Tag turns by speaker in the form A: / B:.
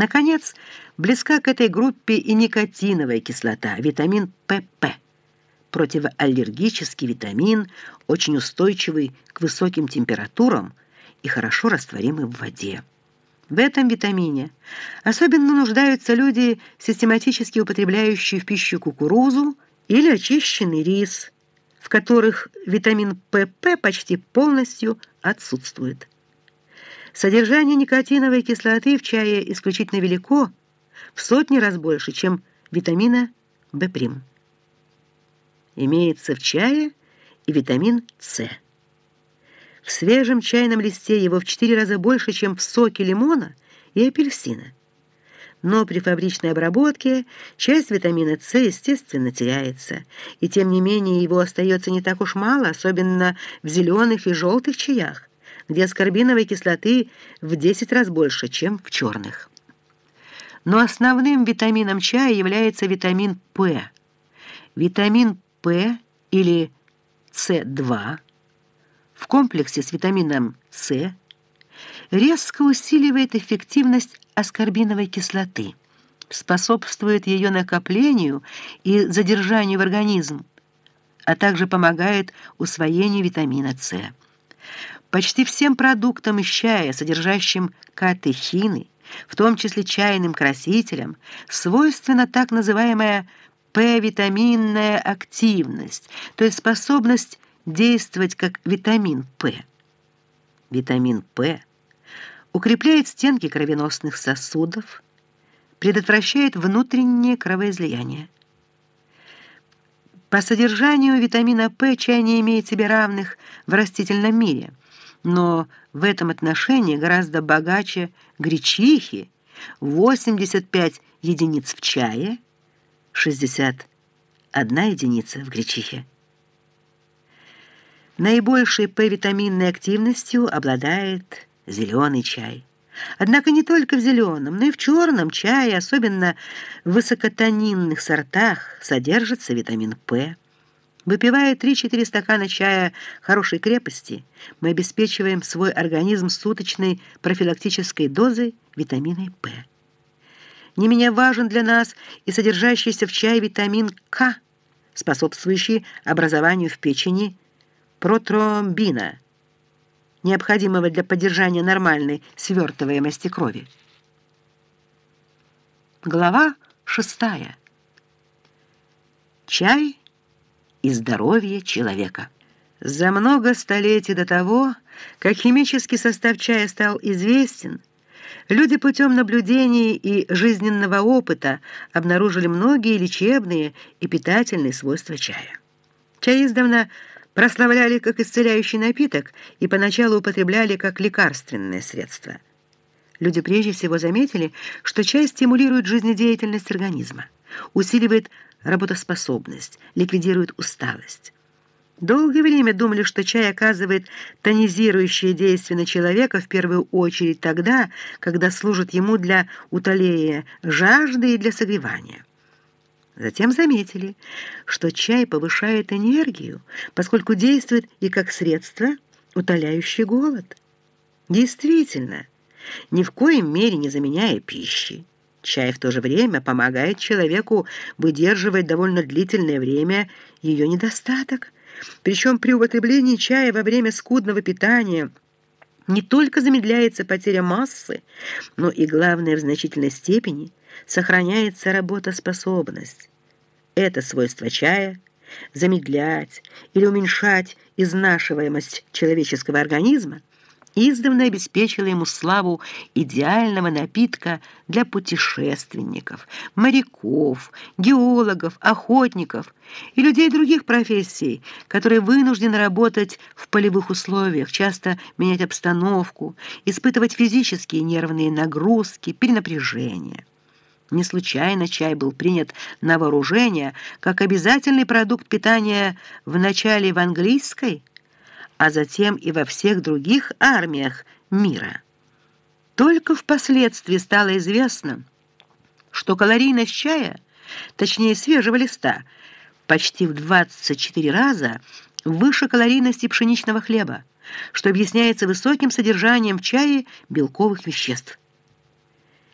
A: Наконец, близка к этой группе и никотиновая кислота, витамин ПП, противоаллергический витамин, очень устойчивый к высоким температурам и хорошо растворимый в воде. В этом витамине особенно нуждаются люди, систематически употребляющие в пищу кукурузу или очищенный рис, в которых витамин ПП почти полностью отсутствует. Содержание никотиновой кислоты в чае исключительно велико, в сотни раз больше, чем витамина В'. Имеется в чае и витамин С. В свежем чайном листе его в 4 раза больше, чем в соке лимона и апельсина. Но при фабричной обработке часть витамина С, естественно, теряется, и тем не менее его остается не так уж мало, особенно в зеленых и желтых чаях где аскорбиновой кислоты в 10 раз больше, чем в черных. Но основным витамином чая является витамин П. Витамин П или С2 в комплексе с витамином С резко усиливает эффективность аскорбиновой кислоты, способствует ее накоплению и задержанию в организм, а также помогает усвоению витамина С. Почти всем продуктам из чая, содержащим катехины, в том числе чайным красителям, свойственна так называемая П-витаминная активность, то есть способность действовать как витамин П. Витамин П укрепляет стенки кровеносных сосудов, предотвращает внутреннее кровоизлияние. По содержанию витамина П чай не имеет себе равных в растительном мире – но в этом отношении гораздо богаче гречихи, 85 единиц в чае, 61 единица в гречихе. Наибольшей П-витаминной активностью обладает зеленый чай. Однако не только в зеленом, но и в черном чае, особенно в высокотонинных сортах, содержится витамин П. Выпивая 3-4 стакана чая хорошей крепости, мы обеспечиваем свой организм суточной профилактической дозой витамина П. Не менее важен для нас и содержащийся в чае витамин К, способствующий образованию в печени протромбина, необходимого для поддержания нормальной свертываемости крови. Глава шестая. Чай и здоровье человека. За много столетий до того, как химический состав чая стал известен, люди путем наблюдений и жизненного опыта обнаружили многие лечебные и питательные свойства чая. Чай издавна прославляли как исцеляющий напиток и поначалу употребляли как лекарственное средство. Люди прежде всего заметили, что чай стимулирует жизнедеятельность организма, усиливает работоспособность, ликвидирует усталость. Долгое время думали, что чай оказывает тонизирующее действие на человека в первую очередь тогда, когда служит ему для утоления жажды и для согревания. Затем заметили, что чай повышает энергию, поскольку действует и как средство, утоляющее голод. Действительно, ни в коем мере не заменяя пищи. Чай в то же время помогает человеку выдерживать довольно длительное время ее недостаток. Причем при употреблении чая во время скудного питания не только замедляется потеря массы, но и, главное, в значительной степени сохраняется работоспособность. Это свойство чая – замедлять или уменьшать изнашиваемость человеческого организма – издавна обеспечила ему славу идеального напитка для путешественников, моряков, геологов, охотников и людей других профессий, которые вынуждены работать в полевых условиях, часто менять обстановку, испытывать физические и нервные нагрузки, перенапряжение. Не случайно чай был принят на вооружение как обязательный продукт питания в начале в английской, а затем и во всех других армиях мира. Только впоследствии стало известно, что калорийность чая, точнее свежего листа, почти в 24 раза выше калорийности пшеничного хлеба, что объясняется высоким содержанием в чае белковых веществ.